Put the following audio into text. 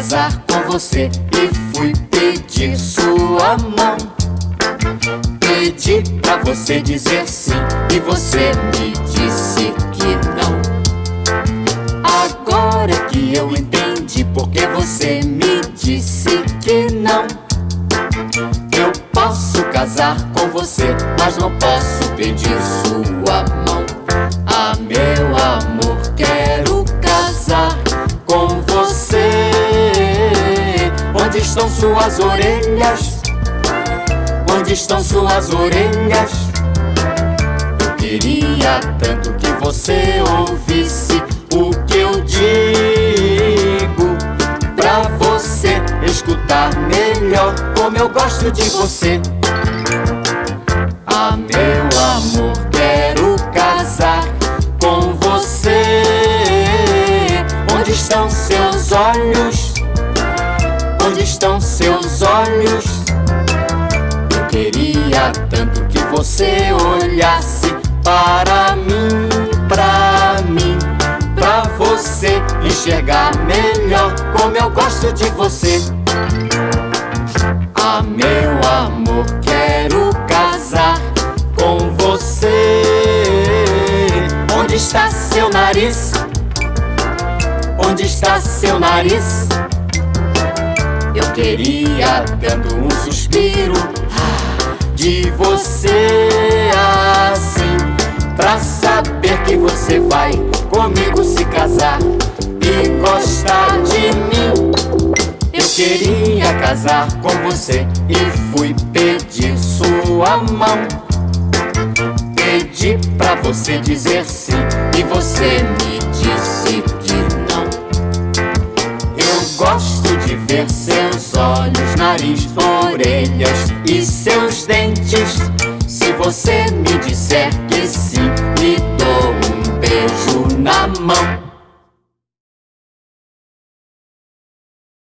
casar com você e fui pedir sua mão. Pedi pra você dizer sim e você me disse que não. Agora que eu entendi porque você me disse que não. Eu posso casar com você, mas não posso pedir sua mão. Onde estão suas orelhas? Onde estão suas orelhas? Eu queria tanto que você ouvisse o que eu digo. Pra você escutar melhor como eu gosto de você. Ah, meu amor, quero casar com você. Onde estão seus olhos? Onde estão seus olhos? Eu queria tanto que você olhasse para mim, pra mim, pra você enxergar melhor como eu gosto de você. Ah, meu amor, quero casar com você. Onde está seu nariz? Onde está seu nariz? Queria tanto um suspiro ah, de você assim, pra saber que você vai comigo se casar e gostar de mim. Eu queria casar com você e fui pedir sua mão. Pedi pra você dizer sim e você me disse que não. Eu gosto de ver seus olhos, nariz, orelhas e seus dentes. Se você me disser que sim, lhe dou um beijo na mão.